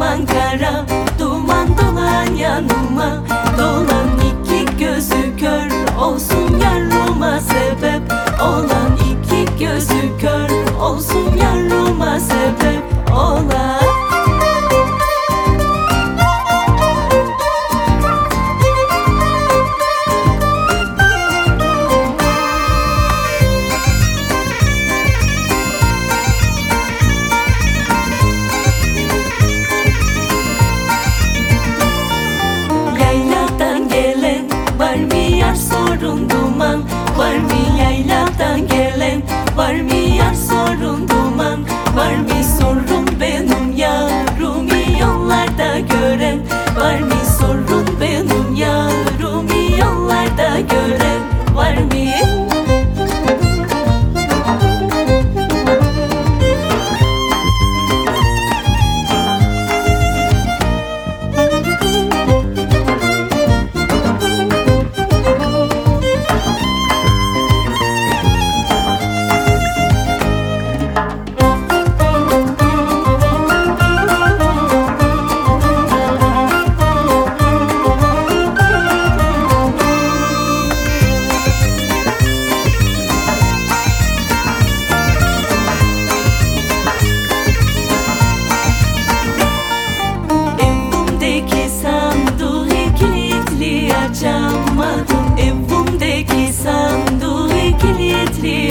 มัน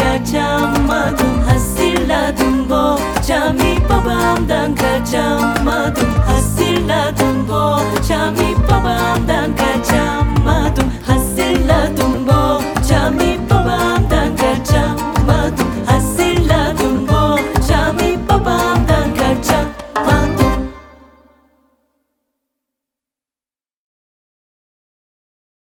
kilitli açamadım Hazırladım bohçamı đang kaçamadım Hazırladım